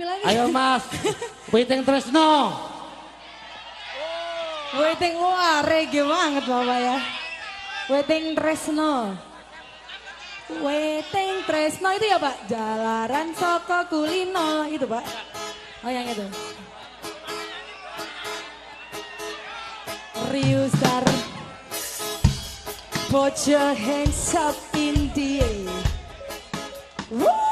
ambil lagi. Ayo Mas, Waiting Tresno. Waiting wah reggae banget Bapak ya. Waiting Tresno. Waiting Tresno itu ya Pak? Jalaran Soko Kulino itu Pak. Oh yang itu. Riusar. Put your hands up in the air. Woo!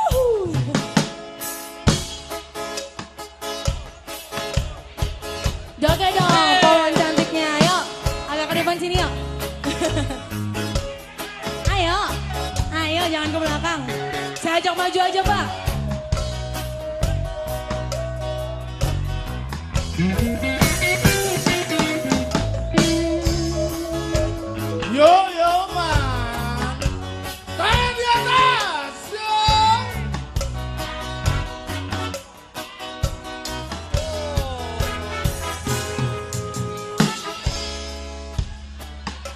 Depan sini yuk. ayo, ayo jangan ke belakang. Saya ajak maju aja pak. Yo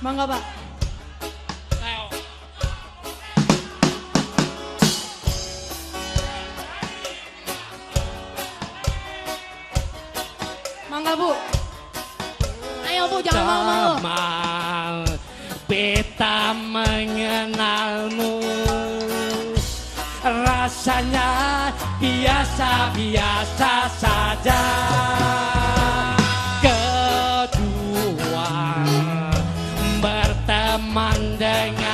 Mangga pak. Mangga bu. Ayo bu jangan. Jamal, beta mengenalmu. Rasanya biasa-biasa saja. memandangnya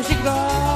músicos.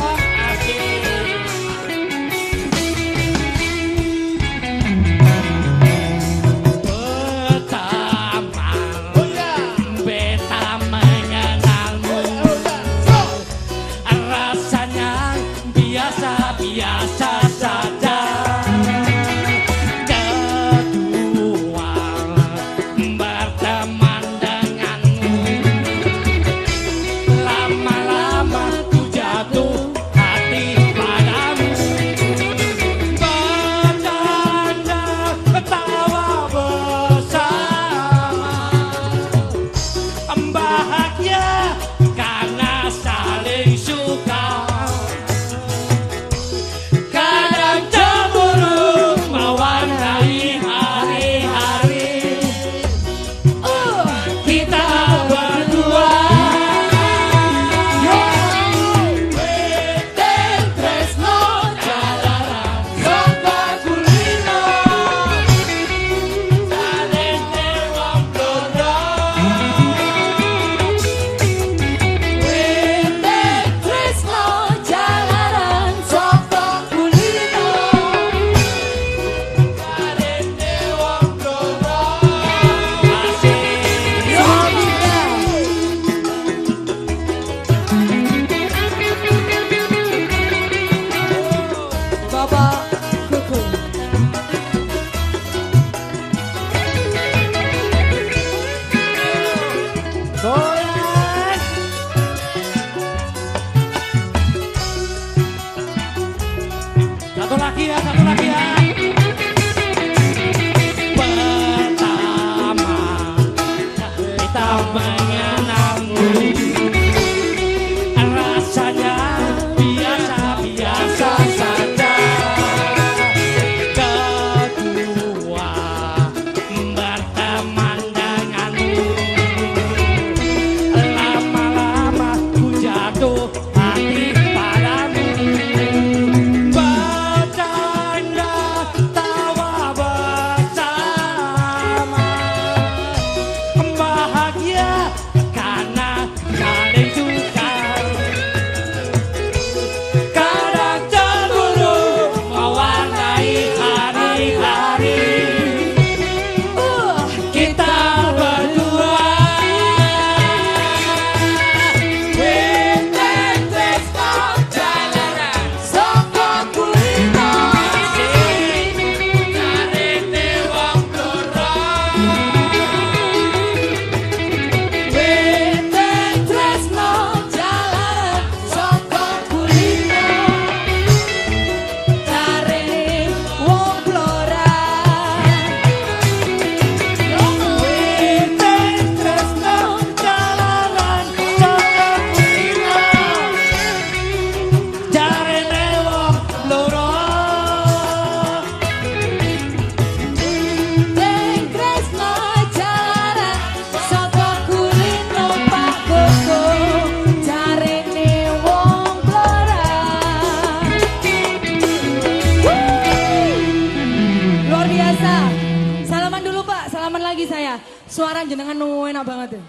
Jenengan enak banget ya.